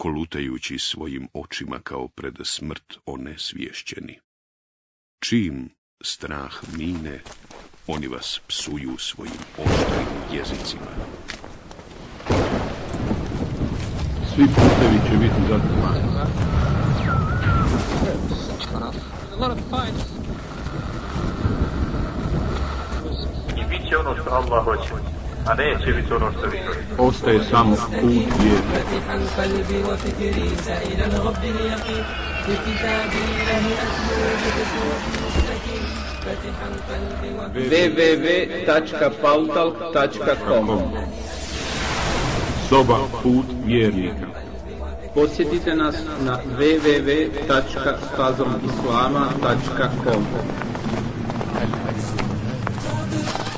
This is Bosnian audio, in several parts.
kolutajući svojim očima kao pred smrt onesvješćeni. Čim strah mine, oni vas psuju svojim oštrim jezicima. Svi putevi će biti zatvoreni. I bit će ono što Allah hoće, a neće biti ono što vi. Ostaje samo put vjeru. www.pautalk.com Soba put vjernika Posjetite nas na www.fazomislama.com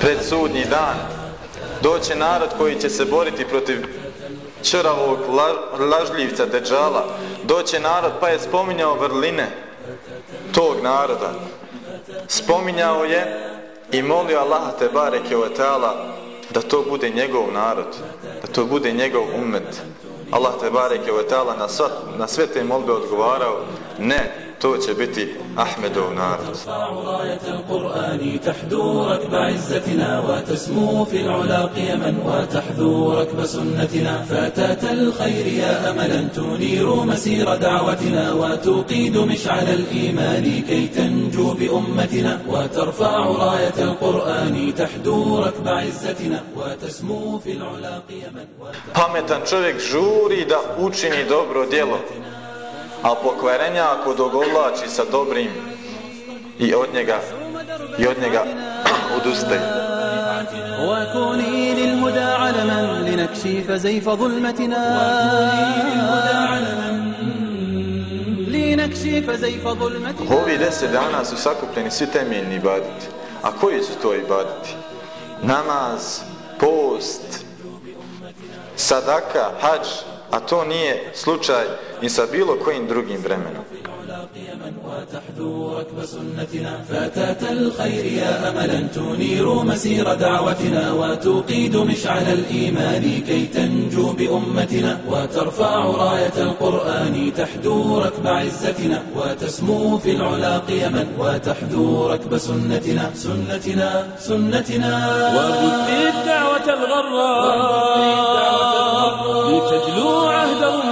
Pred sudnji dan doće narod koji će se boriti protiv čravog la, lažljivca Deđala doće narod pa je spominjao vrline tog naroda. Spominjao je i molio Allaha te bareke o teala da to bude njegov narod da to bude njegov umet. Allah te bareke o teala na, sva, na sve te molbe odgovarao. Ne to će biti Ahmedov narod. راية القرآن تحدو ركب عزتنا وتسمو في العلا قيما وتحذو ركب سنتنا. فتاة الخير يا أملا تنير مسير دعوتنا وتوقيد مشعل الإيمان كي تنجو بأمتنا. وترفع راية القرآن تحدو ركب عزتنا وتسمو في العلا قيما Pametan čovjek žuri da učini dobro djelo, a pokvarenja ako dogovlači sa dobrim i od njega i od njega odustaje. وكوني للهدى علما لنكشف زيف ظلمتنا لنكشف زيف ظلمتنا Ovi deset dana su sakupljeni svi temeljni ibadeti. A koji su to ibadeti? Namaz, post, sadaka, hađ, a to nije slučaj ni sa bilo kojim drugim vremenom. وتحذو ركب سنتنا. فتاة الخير يا أملا تنير مسير دعوتنا وتوقيد مشعل الإيمان كي تنجو بأمتنا وترفع راية القرآن تحدو ركب عزتنا وتسمو في العلا قيما وتحذو ركب سنتنا. سنتنا سنتنا. وبث الدعوة الغراء. لتجلو عهد أمتنا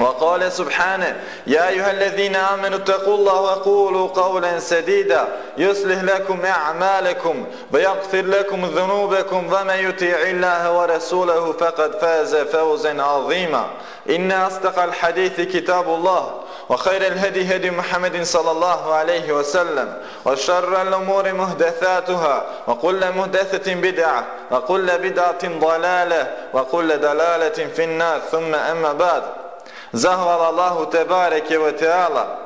وقال سبحانه يا أيها الذين آمنوا اتقوا الله وقولوا قولا سديدا يصلح لكم أعمالكم ويغفر لكم ذنوبكم ومن يطيع الله ورسوله فقد فاز فوزا عظيما. إن أصدق الحديث كتاب الله وخير الهدي هدي محمد صلى الله عليه وسلم وشر الأمور مهدثاتها وكل مهدثة بدعة وكل بدعة ضلالة وكل دلالة في النار. ثم أما بعد Zahvala Allahu tebareke ve teala.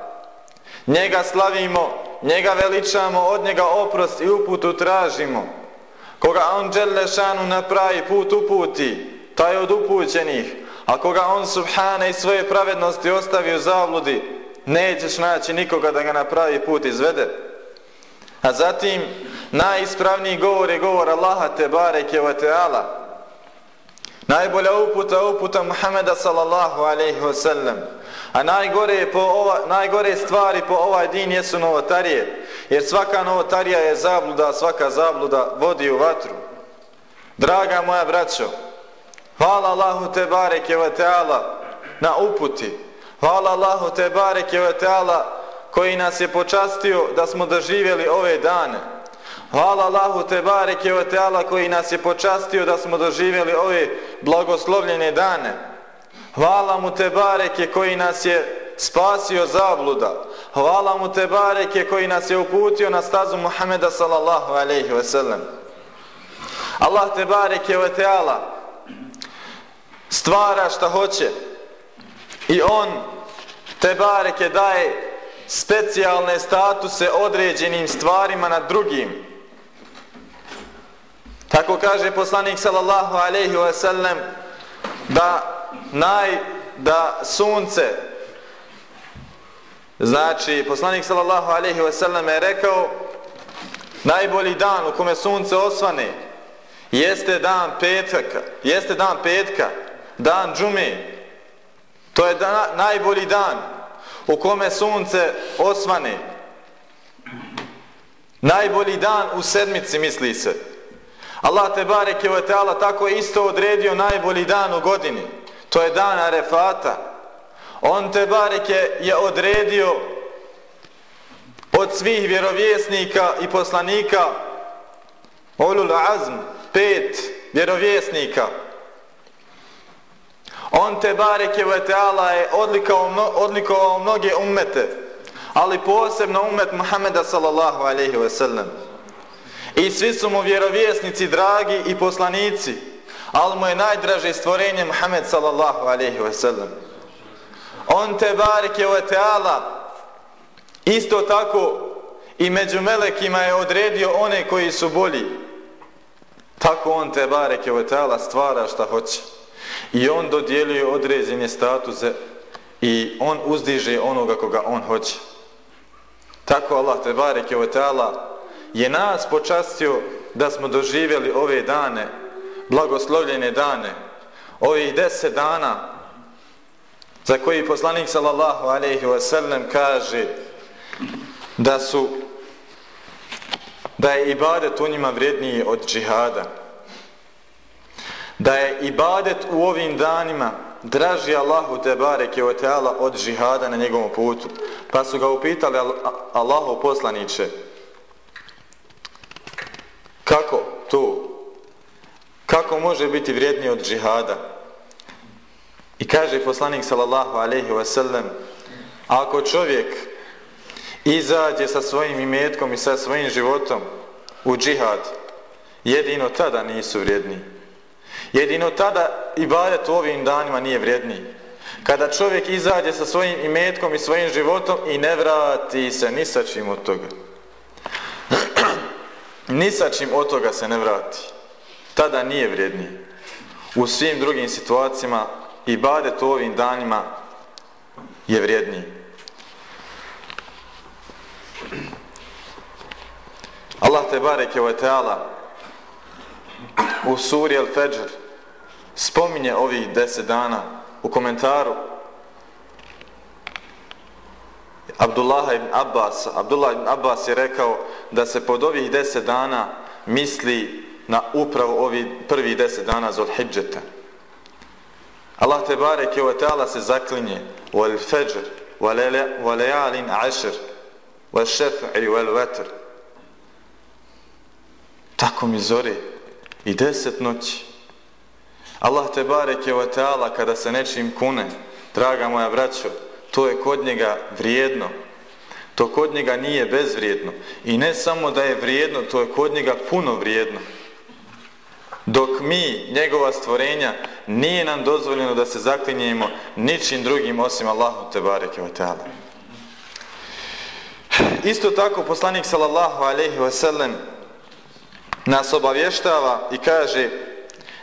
Njega slavimo, njega veličamo, od njega oprost i uputu tražimo. Koga on Đelešanu napravi put uputi, taj od upućenih. A koga on Subhane i svoje pravednosti ostavi u zavludi, nećeš naći nikoga da ga na pravi put izvede. A zatim, najispravniji govor je govor Allaha te bareke ve teala Najbolja uputa uputa Muhameda sallallahu alaihi wasallam. A najgore, po ova, najgore stvari po ovaj din jesu novotarije. Jer svaka novotarija je zabluda, svaka zabluda vodi u vatru. Draga moja braćo, hvala Allahu te bareke ve teala na uputi. Hvala Allahu te bareke ve teala koji nas je počastio da smo doživjeli ove dane. Hvala Allahu te bareke ve teala koji nas je počastio da smo doživjeli ove blagoslovljene dane. Hvala mu te bareke koji nas je spasio zabluda. Hvala mu te bareke koji nas je uputio na stazu Muhameda sallallahu alaihi ve sellem. Allah te bareke ve teala stvara šta hoće i on te bareke daje specijalne statuse određenim stvarima nad drugim. Tako kaže poslanik sallallahu alejhi ve sellem da naj da sunce znači poslanik sallallahu alejhi ve sellem je rekao najbolji dan u kome sunce osvane jeste dan petka jeste dan petka dan džume. To je dan, najbolji dan u kome sunce osvane. Najbolji dan u sedmici misli se. Allah te bareke ve taala tako isto odredio najbolji dan u godini To je dan Arefata. On te bareke je odredio od svih vjerovjesnika i poslanika Olul Azm, pet vjerovjesnika. On te bareke ve taala je odlikovao, odlikovao mnoge ummete, ali posebno ummet Muhameda sallallahu alaihi ve sellem. I svi su mu vjerovjesnici dragi i poslanici ali mu je najdraže stvorenje Muhammed sallallahu alaihi wa sallam. On te bareke ve teala isto tako i među melekima je odredio one koji su bolji. Tako on te bareke ve teala stvara šta hoće. I on dodjeljuje određene statuse i on uzdiže onoga koga on hoće. Tako Allah te bareke ve teala je nas počastio da smo doživjeli ove dane blagoslovljene dane, ovih deset dana za koji poslanik sallallahu alaihi wa sallam kaže da su da je ibadet u njima vredniji od džihada. Da je ibadet u ovim danima draži Allahu te bareke o teala od džihada na njegovom putu. Pa su ga upitali Allahu poslaniće kako to? Kako može biti vrijedniji od džihada? I kaže poslanik sallallahu alejhi ve sellem: ako čovjek izađe sa svojim imetkom i sa svojim životom u džihad jedino tada nisu vrijedni. Jedino tada ibadet u ovim danima nije vrijedni. Kada čovjek izađe sa svojim imetkom i svojim životom i ne vrati se ni sa čim od toga ni sa čim od toga se ne vrati tada nije vrijedniji. U svim drugim situacijama i badet u ovim danima je vrijedniji. Allah te bareke ve teala u suri El Fajr spominje ovih deset dana u komentaru Abdullah ibn Abbas Abdullah ibn Abbas je rekao da se pod ovih deset dana misli na upravo ovi prvi deset dana Zulhidžeta. Allah te bareke wa ta'ala se zaklinje wal fajr wal lejalin ashr wal šef'i wal watr tako mi zore i deset noći Allah te bareke wa ta'ala kada se nečim kune draga moja braćo to je kod njega vrijedno. To kod njega nije bezvrijedno. I ne samo da je vrijedno, to je kod njega puno vrijedno. Dok mi, njegova stvorenja, nije nam dozvoljeno da se zaklinjemo ničim drugim osim Allahu te bareke ve taala. Isto tako poslanik sallallahu alejhi ve sellem nas obavještava i kaže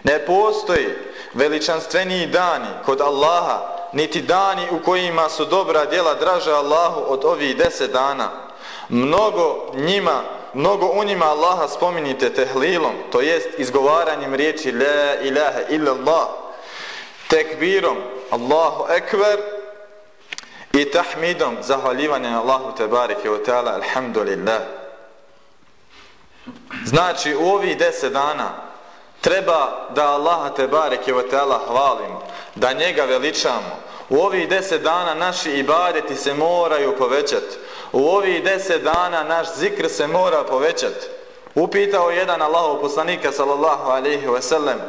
ne postoji veličanstveniji dani kod Allaha niti dani u kojima su dobra djela draža Allahu od ovih deset dana. Mnogo njima, mnogo u njima Allaha spominjite tehlilom, to jest izgovaranjem riječi la ilaha illallah, tekbirom Allahu ekber i tahmidom zahvaljivanjem Allahu tebareke u ta'ala alhamdulillah. Znači u ovih deset dana treba da Allaha tebareke ve ta'ala hvalimo, da njega veličamo. U ovih deset dana naši ibadeti se moraju povećati. U ovih deset dana naš zikr se mora povećati. Upitao jedan Allahov poslanika sallallahu alaihi wa sellem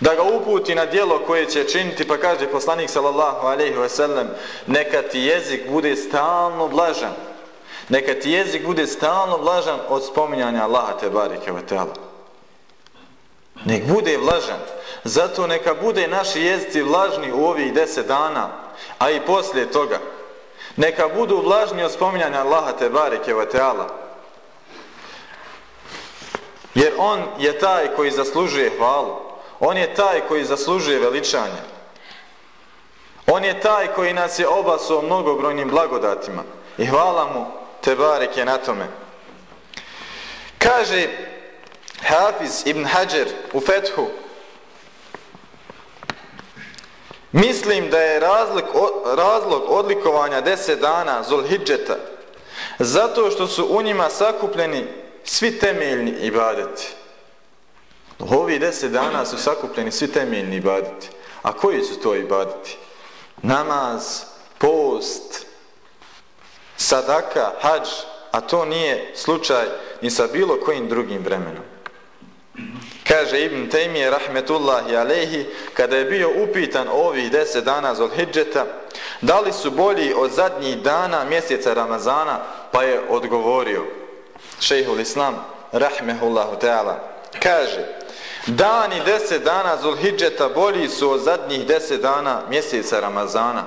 da ga uputi na dijelo koje će činiti pa kaže poslanik sallallahu alaihi wa sellem neka ti jezik bude stalno blažan neka ti jezik bude stalno blažan od spominjanja Allaha te barike ve teala nek bude vlažan. Zato neka bude naši jezici vlažni u ovih deset dana a i poslije toga. Neka budu vlažni od spominjanja Allaha te bareke wa ta'ala jer on je taj koji zaslužuje hvalu. On je taj koji zaslužuje veličanje. On je taj koji nas je obasuo mnogobrojnim blagodatima. I hvala mu te bareke na tome. Kaže Hafiz ibn Hajar u Fethu Mislim da je razlog, razlog odlikovanja deset dana Zulhidžeta zato što su u njima sakupljeni svi temeljni ibadeti. U ovih deset dana su sakupljeni svi temeljni ibadeti. A koji su to ibadeti? Namaz, post, sadaka, hađ, a to nije slučaj ni sa bilo kojim drugim vremenom. Kaže Ibn Taymije rahmetullahi alejhi, kada je bio upitan ovih deset dana Zulhidžeta da li su bolji od zadnjih dana mjeseca Ramazana pa je odgovorio šejhul Islam rahmehullahu ta'ala. Kaže dani deset dana Zulhidžeta bolji su od zadnjih deset dana mjeseca Ramazana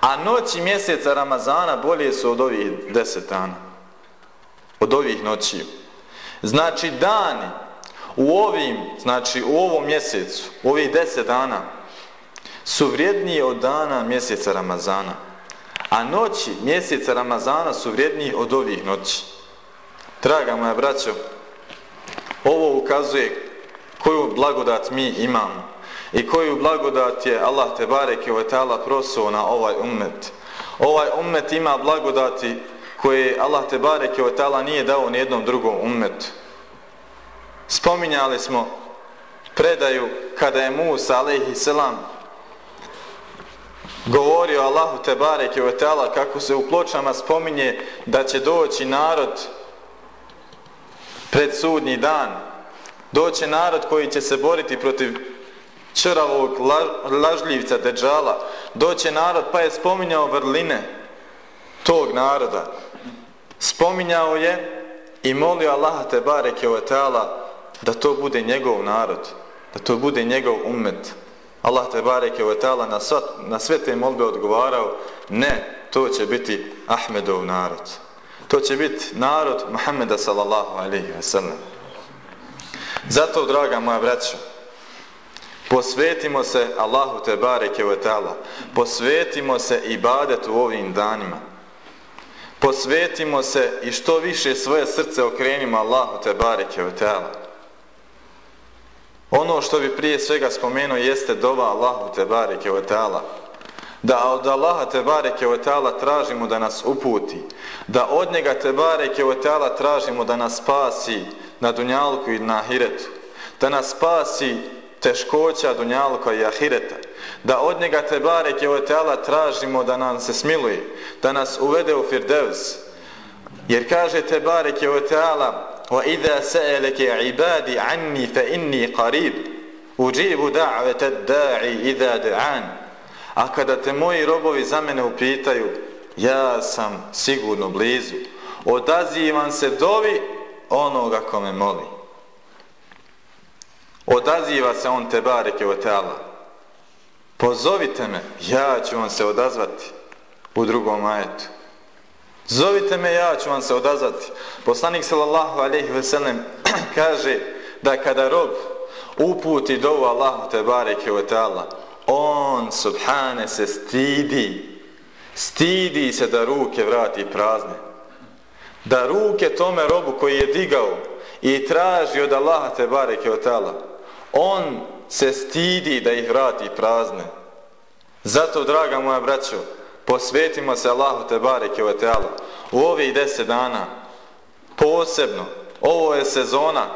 a noći mjeseca Ramazana bolje su od ovih deset dana od ovih noći znači dani u ovim, znači u ovom mjesecu, u ovih deset dana, su vrijedniji od dana mjeseca Ramazana. A noći mjeseca Ramazana su vrijedniji od ovih noći. Draga moja braćo, ovo ukazuje koju blagodat mi imamo i koju blagodat je Allah te bareke ve taala prosuo na ovaj ummet. Ovaj ummet ima blagodati koje Allah te bareke ve taala nije dao ni jednom drugom ummetu. Spominjali smo predaju kada je Musa alejhi selam govorio Allahu te bareke ve taala kako se u pločama spominje da će doći narod pred sudnji dan. Doće narod koji će se boriti protiv čravog lažljivca Deđala doće narod pa je spominjao vrline tog naroda spominjao je i molio Allaha te bareke ve taala da to bude njegov narod, da to bude njegov ummet. Allah te bareke ve taala na sva, na sve te molbe odgovarao, ne, to će biti Ahmedov narod. To će biti narod Muhameda sallallahu alejhi ve sellem. Zato draga moja braćo, posvetimo se Allahu te bareke ve taala. Posvetimo se ibadetu u ovim danima. Posvetimo se i što više svoje srce okrenimo Allahu te bareke ve taala. Ono što bi prije svega spomenuo jeste dova Allahu te bareke ve taala. Da od Allaha te bareke ve taala tražimo da nas uputi, da od njega te bareke ve taala tražimo da nas spasi na dunjalku i na ahiretu, da nas spasi teškoća dunjalka i ahireta, da od njega te bareke ve taala tražimo da nam se smiluje, da nas uvede u firdevs. Jer kaže te bareke ve taala وإذا سألك عبادي عني فإني قريب أجيب دعوة الداعي إذا دعان A kada te moji robovi za mene upitaju, ja sam sigurno blizu. Odazivam se dovi onoga ko me moli. Odaziva se on te bareke o teala. Pozovite me, ja ću vam se odazvati u drugom ajetu. Zovite me, ja ću vam se odazvati. Poslanik sallallahu alejhi ve sellem kaže da kada rob uputi dovu Allahu te bareke ve taala, on subhane se stidi. Stidi se da ruke vrati prazne. Da ruke tome robu koji je digao i traži od Allaha te bareke ve taala, on se stidi da ih vrati prazne. Zato, draga moja braćo, posvetimo se Allahu te bareke ve taala u ovih deset dana. Posebno ovo je sezona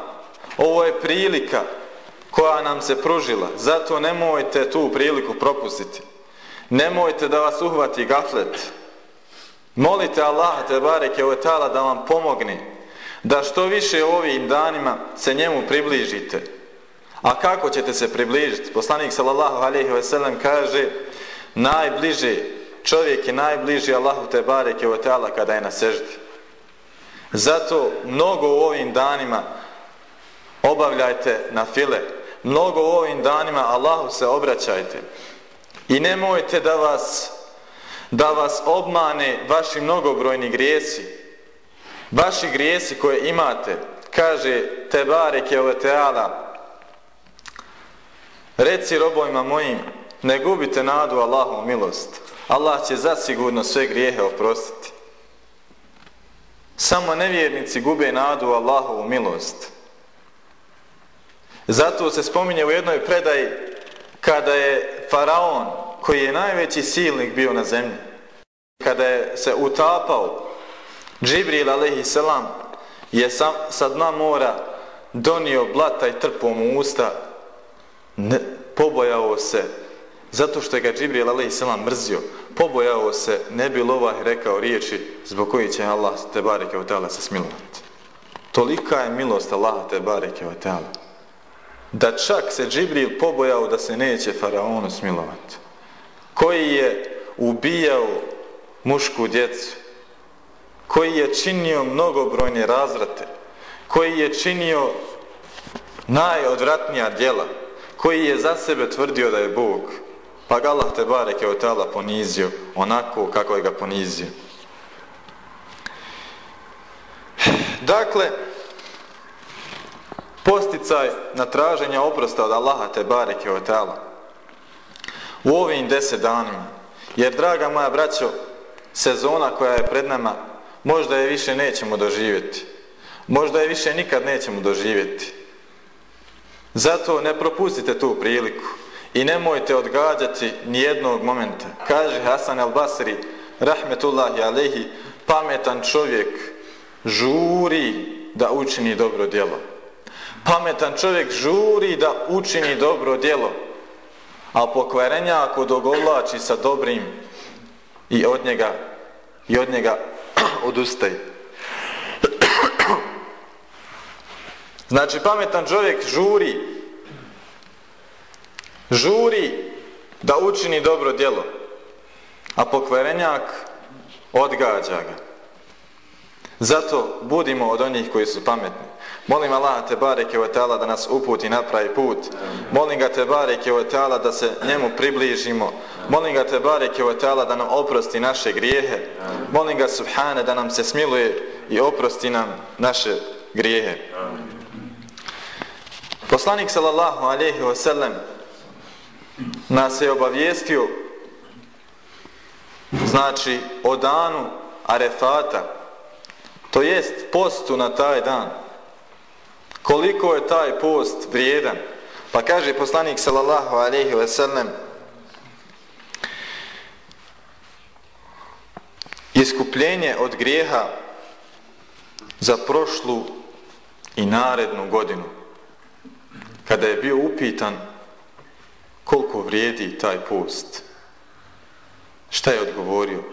ovo je prilika koja nam se pružila. Zato nemojte tu priliku propustiti. Nemojte da vas uhvati gaflet. Molite Allaha te bareke ve da vam pomogne da što više ovim danima se njemu približite a kako ćete se približiti poslanik sallallahu alejhi ve sellem kaže najbliže čovjek je najbliži Allahu te bareke ve taala kada je na seždi. Zato mnogo u ovim danima obavljajte na file. Mnogo u ovim danima Allahu se obraćajte. I nemojte da vas da vas obmane vaši mnogobrojni grijesi. Vaši grijesi koje imate, kaže Tebareke bareke teala, reci robojima mojim, ne gubite nadu Allahom milost. Allah će zasigurno sve grijehe oprostiti. Samo nevjernici gube nadu Allahovu milost. Zato se spominje u jednoj predaji kada je faraon, koji je najveći silnik bio na zemlji, kada je se utapao, Džibril a.s. je sa, sa dna mora donio blata i trpom u usta, ne, pobojao se zato što je ga Džibril a.s. mrzio, pobojao se, ne bi lovah rekao riječi zbog koji će Allah te bareke u teala se smilovati. Tolika je milost Allaha te bareke u teala. Da čak se Džibril pobojao da se neće faraonu smilovati. Koji je ubijao mušku djecu. Koji je činio mnogobrojne razrate. Koji je činio najodvratnija djela. Koji je za sebe tvrdio da je Bog. Pa ga Allah te bareke od tala ponizio onako kako je ga ponizio. Dakle, posticaj na traženje oprosta od Allaha te bareke od tala u ovim deset danima. Jer, draga moja braćo, sezona koja je pred nama, možda je više nećemo doživjeti. Možda je više nikad nećemo doživjeti. Zato ne propustite tu priliku i nemojte odgađati ni jednog momenta. Kaže Hasan al-Basri, rahmetullahi alehi, pametan čovjek žuri da učini dobro djelo. Pametan čovjek žuri da učini dobro djelo, a pokvarenja ako dogovlači sa dobrim i od njega i od njega odustaje. Znači, pametan čovjek žuri žuri da učini dobro djelo, a pokvarenjak odgađa ga. Zato budimo od onih koji su pametni. Molim Allah te bareke o teala da nas uputi napravi put. Molim ga te bareke o teala da se njemu približimo. Molim ga te bareke o teala da nam oprosti naše grijehe. Molim ga subhane da nam se smiluje i oprosti nam naše grijehe. Poslanik sallallahu alejhi ve sellem nas je obavijestio znači o danu Arefata to jest postu na taj dan. Koliko je taj post vrijedan? Pa kaže poslanik sallallahu alejhi ve sellem iskupljenje od grijeha za prošlu i narednu godinu kada je bio upitan koliko vrijedi taj post. Šta je odgovorio?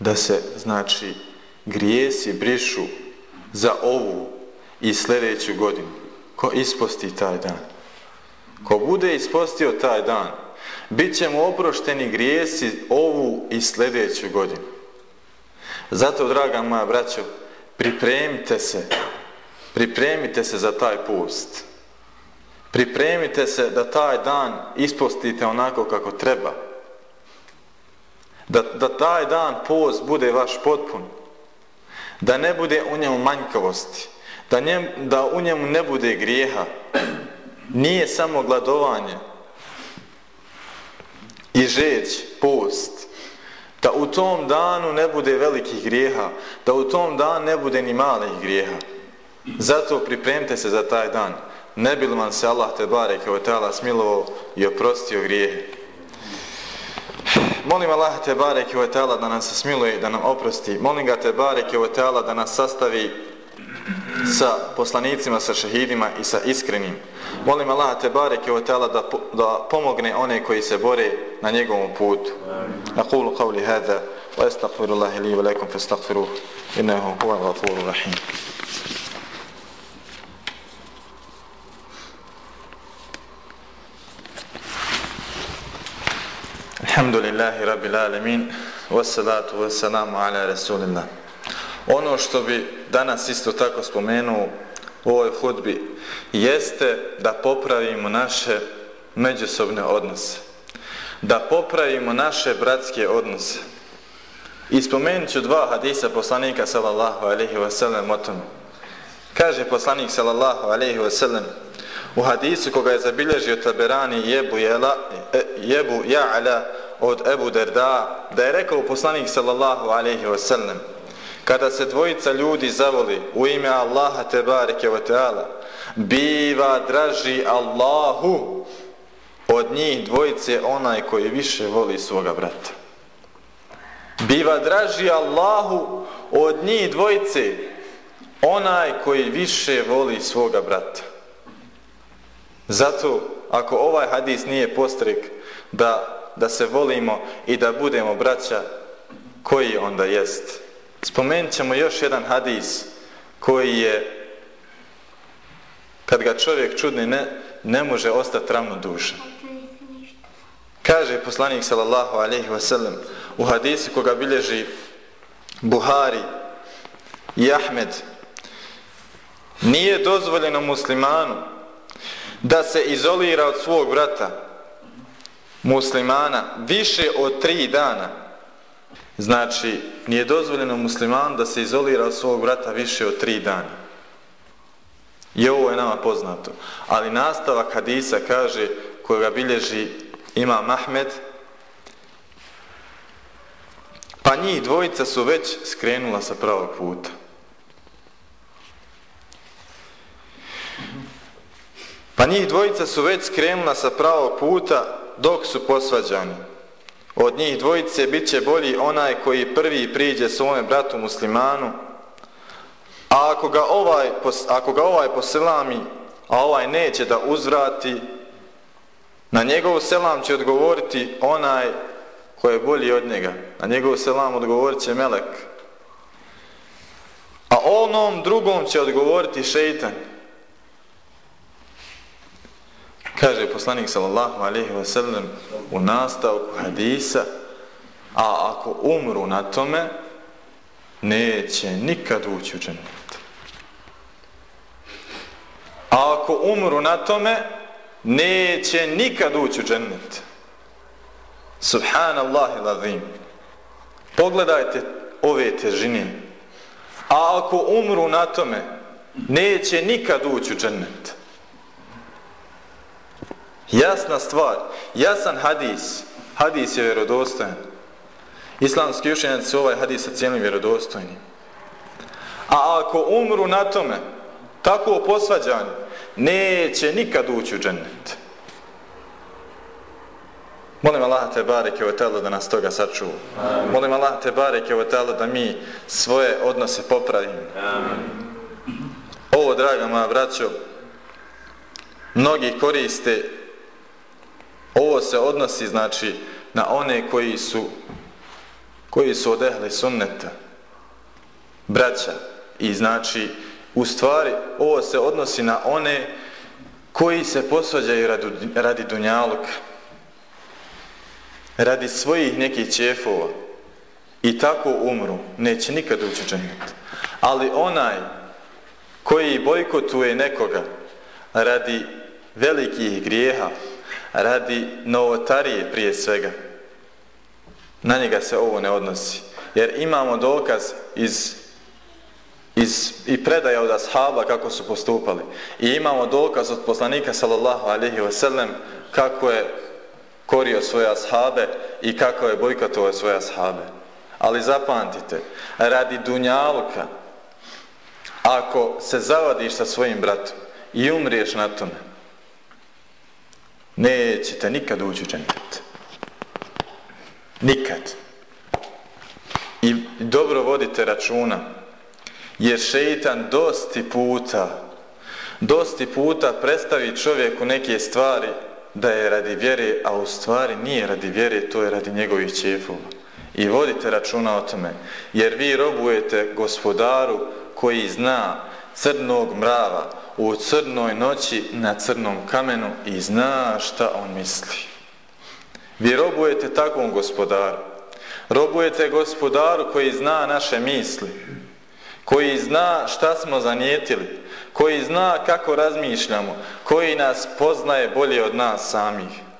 Da se, znači, grijesi brišu za ovu i sljedeću godinu. Ko isposti taj dan? Ko bude ispostio taj dan, bit će mu oprošteni grijesi ovu i sljedeću godinu. Zato, draga moja braćo, pripremite se, pripremite se za taj post. Pripremite se da taj dan ispostite onako kako treba. Da, da taj dan post bude vaš potpun. Da ne bude u njemu manjkavosti. Da, njem, da u njemu ne bude grijeha. Nije samo gladovanje i žeć, post. Da u tom danu ne bude velikih grijeha. Da u tom danu ne bude ni malih grijeha. Zato pripremite se za taj dan. Ne bi li vam se Allah te bareke o ta'ala smilovao i oprostio grijehe. Molim Allah te bareke o ta'ala da nam se smiluje da nam oprosti. Molim ga te bareke o ta'ala da nas sastavi sa poslanicima, sa šehidima i sa iskrenim. Molim Allah te bareke o ta'ala da, da pomogne one koji se bore na njegovom putu. Aqulu qavli hada wa astagfirullahi li wa lakum fastagfiruh innahu huwa ghafurur rahim. Alhamdulillahi rabbil alamin wassalatu wassalamu ala rasulillah. Ono što bi danas isto tako spomenuo u ovoj hudbi jeste da popravimo naše međusobne odnose. Da popravimo naše bratske odnose. I spomenut ću dva hadisa poslanika sallallahu alaihi wasallam o tom. Kaže poslanik sallallahu alaihi wasallam u hadisu koga je zabilježio Taberani jebu, jela, e, jebu ja'la od Ebu Derda da je rekao poslanik sallallahu alaihi wa sallam kada se dvojica ljudi zavoli u ime Allaha te bareke wa ta'ala biva draži Allahu od njih dvojice onaj koji više voli svoga brata. Biva draži Allahu od njih dvojice onaj koji više voli svoga brata. Zato ako ovaj hadis nije postrek da, da se volimo i da budemo braća koji onda jest spomenut ćemo još jedan hadis koji je kad ga čovjek čudni ne, ne može ostati ravno duša. Kaže poslanik sallallahu alaihi wasallam u hadisu koga bilježi Buhari i Ahmed nije dozvoljeno muslimanu da se izolira od svog brata muslimana više od tri dana znači nije dozvoljeno muslimanu da se izolira od svog brata više od tri dana I ovo je nama poznato. Ali nastavak hadisa kaže, kojega bilježi Imam Ahmed, pa njih dvojica su već skrenula sa pravog puta. Pa njih dvojica su već skrenula sa pravog puta dok su posvađani. Od njih dvojice bit će bolji onaj koji prvi priđe svome bratu muslimanu, A ako ga ovaj, ako ga ovaj poselami, a ovaj neće da uzvrati, na njegov selam će odgovoriti onaj koji je bolji od njega. Na njegov selam odgovorit će melek. A onom drugom će odgovoriti šeitan. Kaže poslanik sallallahu alaihi wa sallam u nastavku hadisa, a ako umru na tome, neće nikad ući u džennet. A ako umru na tome, neće nikad ući u džennet. Subhanallahi lazim. Pogledajte ove težine. A ako umru na tome, neće nikad ući u džennet. Jasna stvar, jasan hadis. Hadis je vjerodostojan. Islamski učenjaci su ovaj hadis ocijenili vjerodostojni. A ako umru na tome, tako posvađani, neće nikad ući u džennet. Molim Allah te bareke o telo da nas toga sačuva. Molim Allah te bareke o telo da mi svoje odnose popravimo. Ovo, draga moja braćo, mnogi koriste, ovo se odnosi, znači, na one koji su koji su odehli sunneta, braća, i znači, U stvari, ovo se odnosi na one koji se posvađaju radi, radi dunjaluka. radi svojih nekih čefova i tako umru, neće nikad ući džennet. Ali onaj koji bojkotuje nekoga radi velikih grijeha, radi novotarije prije svega, na njega se ovo ne odnosi. Jer imamo dokaz iz, iz, i predaja od ashaba kako su postupali. I imamo dokaz od poslanika sallallahu alaihi wasallam kako je korio svoje ashabe i kako je bojkotovao svoje ashabe. Ali zapamtite, radi dunjaluka, ako se zavadiš sa svojim bratom i umriješ na tome, nećete nikad ući u džennet. Nikad. I dobro vodite računa, jer šeitan dosti puta, dosti puta predstavi čovjeku neke stvari da je radi vjere, a u stvari nije radi vjere, to je radi njegovih čefova. I vodite računa o tome, jer vi robujete gospodaru koji zna crnog mrava u crnoj noći na crnom kamenu i zna šta on misli. Vi robujete takvom gospodaru. Robujete gospodaru koji zna naše misli, koji zna šta smo zanijetili, koji zna kako razmišljamo, koji nas poznaje bolje od nas samih.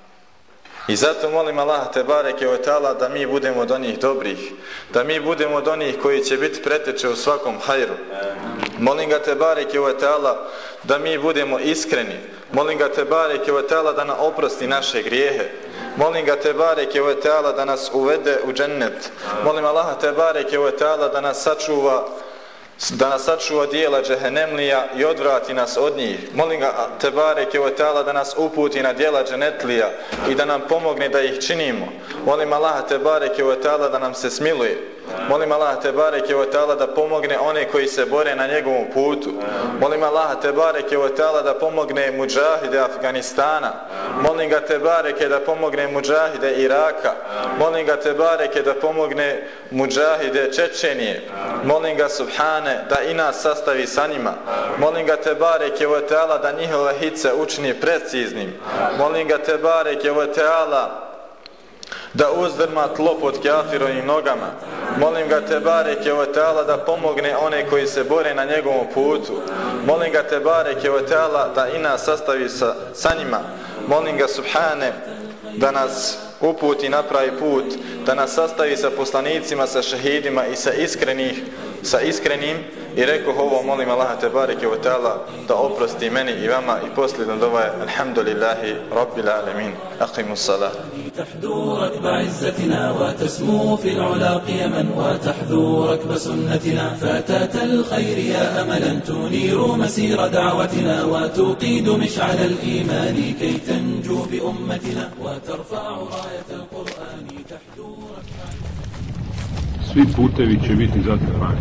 I zato molim Allah te bareke o tala da mi budemo od onih dobrih, da mi budemo od onih koji će biti preteče u svakom hajru. Molim ga te bareke o tala da mi budemo iskreni. Molim ga te bareke o tala da nam oprosti naše grijehe. Molim ga te bareke o tala da nas uvede u džennet. Molim Allah te bareke o tala da nas sačuva da nas sačuva dijela džehennemlija i odvrati nas od njih. Molim ga te bareke o teala da nas uputi na dijela dženetlija i da nam pomogne da ih činimo. Molim Allah te bareke o teala da nam se smiluje. Molim Allah te bareke ve taala da pomogne one koji se bore na njegovom putu. Molim Allah te bareke ve taala da pomogne mudžahide Afganistana. Molim ga te bareke da pomogne mudžahide Iraka. Molim ga te bareke da pomogne mudžahide Čečenije. Molim ga subhane da i nas sastavi sa njima. Molim ga te bareke ve taala da njihove hice učini preciznim. Molim ga te bareke ve taala da uzdrma tlo pod kafirovim nogama. Molim ga te bareke o teala da pomogne one koji se bore na njegovom putu. Molim ga te bareke o teala da i nas sastavi sa, sa njima. Molim ga subhane da nas uputi napravi put, da nas sastavi sa poslanicima, sa šehidima i sa iskrenih, sa iskrenim i rekao ovo molim Allaha te bareke o teala da oprosti meni i vama i posljedno dova je alhamdulillahi rabbil alamin aqimus salat تحدو ركب عزتنا وتسمو في العلا قيما وتحذو ركب سنتنا. فتاة الخير يا أملا تنير مسير دعوتنا وتوقيد مشعل الإيمان كي تنجو بأمتنا. وترفع راية القرآن تحدو ركب Svi putevi će biti zatrpani.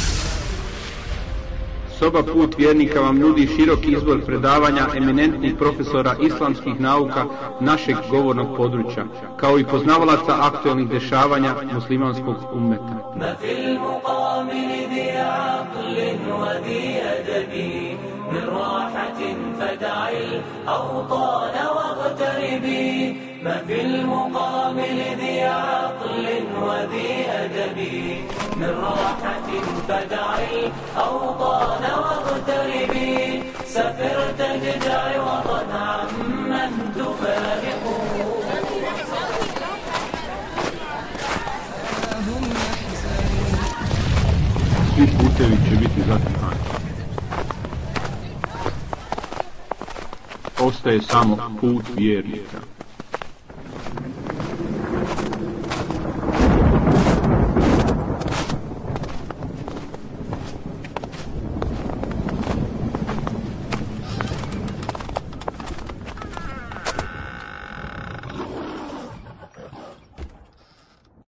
Soba Put vjernika vam nudi širok izbor predavanja eminentnih profesora islamskih nauka našeg govornog područja, kao i poznavalaca aktualnih dešavanja muslimanskog ummeta. ما في المقابل ذي عقل وذي أدب من راحة فدع الأوطان واغتربي ما في المقابل ذي عقل وذي أدب من راحة فدع الأوطان واغتربي سفر تجدع وطن عمن تفارقه Svi putevi će biti zatrpani. Ostaje samo put vjernika.